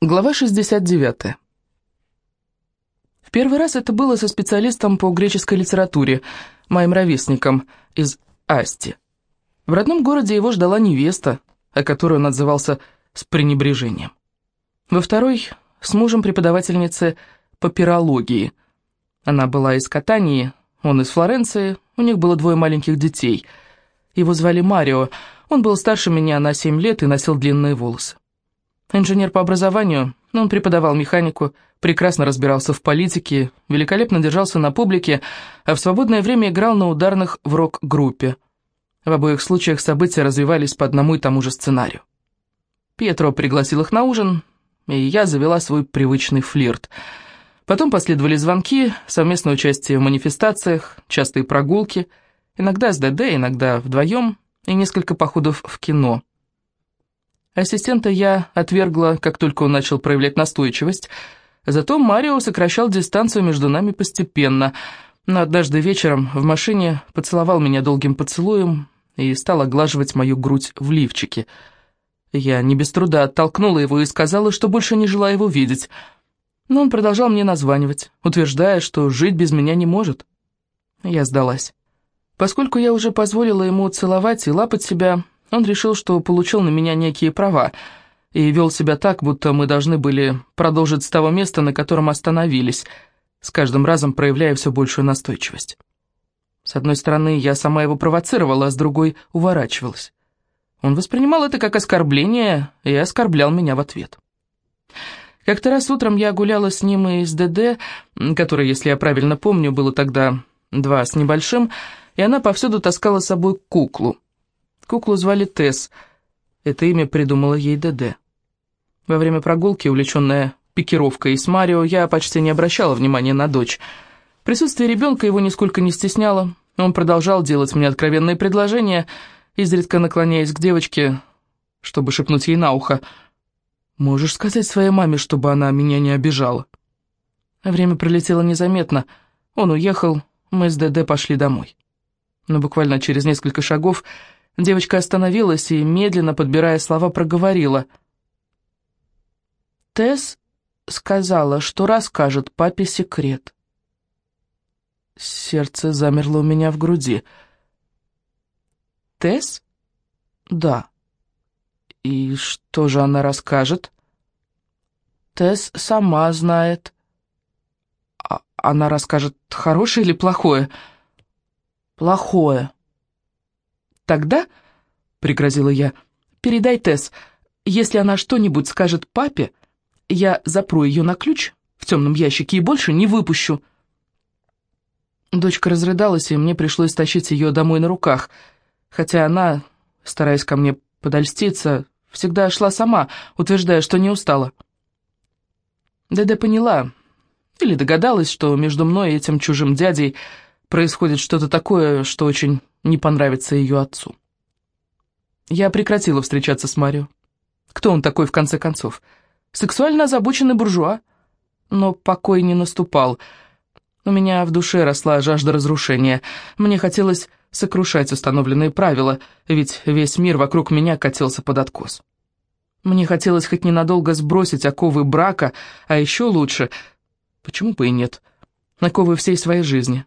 Глава 69. В первый раз это было со специалистом по греческой литературе, моим ровесником из Асти. В родном городе его ждала невеста, о которой он отзывался с пренебрежением. Во второй – с мужем преподавательницы папирологии. Она была из Катании, он из Флоренции, у них было двое маленьких детей. Его звали Марио, он был старше меня на 7 лет и носил длинные волосы. Инженер по образованию, он преподавал механику, прекрасно разбирался в политике, великолепно держался на публике, а в свободное время играл на ударных в рок-группе. В обоих случаях события развивались по одному и тому же сценарию. Пьетро пригласил их на ужин, и я завела свой привычный флирт. Потом последовали звонки, совместное участие в манифестациях, частые прогулки, иногда с ДД, иногда вдвоем, и несколько походов в кино – Ассистента я отвергла, как только он начал проявлять настойчивость, зато Марио сокращал дистанцию между нами постепенно, но однажды вечером в машине поцеловал меня долгим поцелуем и стал оглаживать мою грудь в лифчике. Я не без труда оттолкнула его и сказала, что больше не желаю его видеть, но он продолжал мне названивать, утверждая, что жить без меня не может. Я сдалась. Поскольку я уже позволила ему целовать и лапать себя, он решил, что получил на меня некие права, и вел себя так, будто мы должны были продолжить с того места, на котором остановились, с каждым разом проявляя все большую настойчивость. С одной стороны, я сама его провоцировала, а с другой — уворачивалась. Он воспринимал это как оскорбление и оскорблял меня в ответ. Как-то раз утром я гуляла с ним из ДД, который, если я правильно помню, было тогда два с небольшим, и она повсюду таскала с собой куклу — Куклу звали Тесс. Это имя придумала ей ДД. Во время прогулки, увлеченная пикировкой с Марио, я почти не обращала внимания на дочь. Присутствие ребенка его нисколько не стесняло. Он продолжал делать мне откровенные предложения, изредка наклоняясь к девочке, чтобы шепнуть ей на ухо. «Можешь сказать своей маме, чтобы она меня не обижала?» Время пролетело незаметно. Он уехал, мы с ДД пошли домой. Но буквально через несколько шагов Девочка остановилась и, медленно подбирая слова, проговорила. «Тесс сказала, что расскажет папе секрет». Сердце замерло у меня в груди. «Тесс?» «Да». «И что же она расскажет?» «Тесс сама знает». А «Она расскажет, хорошее или плохое?» «Плохое». «Тогда», — пригрозила я, — «передай Тесс, если она что-нибудь скажет папе, я запру ее на ключ в темном ящике и больше не выпущу». Дочка разрыдалась, и мне пришлось тащить ее домой на руках, хотя она, стараясь ко мне подольститься, всегда шла сама, утверждая, что не устала. Деде поняла, или догадалась, что между мной и этим чужим дядей происходит что-то такое, что очень не понравится ее отцу. Я прекратила встречаться с Марио. Кто он такой, в конце концов? Сексуально озабоченный буржуа? Но покой не наступал. У меня в душе росла жажда разрушения. Мне хотелось сокрушать установленные правила, ведь весь мир вокруг меня катился под откос. Мне хотелось хоть ненадолго сбросить оковы брака, а еще лучше, почему бы и нет, оковы всей своей жизни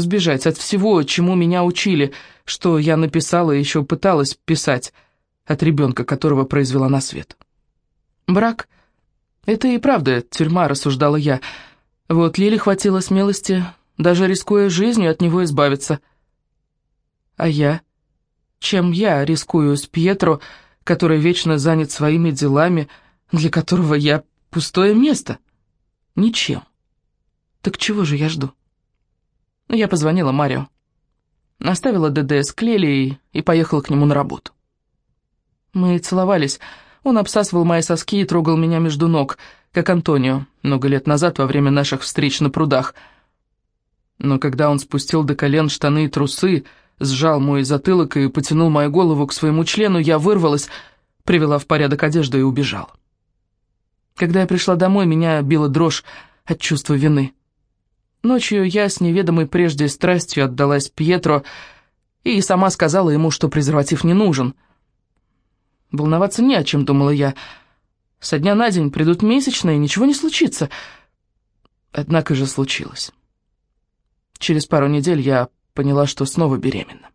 сбежать от всего, чему меня учили, что я написала и еще пыталась писать от ребенка, которого произвела на свет. Брак — это и правда тюрьма, рассуждала я. Вот Лиле хватило смелости, даже рискуя жизнью, от него избавиться. А я? Чем я рискую с Пьетро, который вечно занят своими делами, для которого я пустое место? Ничем. Так чего же я жду? Я позвонила Марио. Оставила ДД с Клелией и поехала к нему на работу. Мы целовались. Он обсасывал мои соски и трогал меня между ног, как Антонио, много лет назад во время наших встреч на прудах. Но когда он спустил до колен штаны и трусы, сжал мой затылок и потянул мою голову к своему члену, я вырвалась, привела в порядок одежду и убежала. Когда я пришла домой, меня била дрожь от чувства вины. Ночью я с неведомой прежде страстью отдалась Пьетро и сама сказала ему, что презерватив не нужен. Волноваться не о чем, думала я. Со дня на день придут месячные, ничего не случится. Однако же случилось. Через пару недель я поняла, что снова беременна.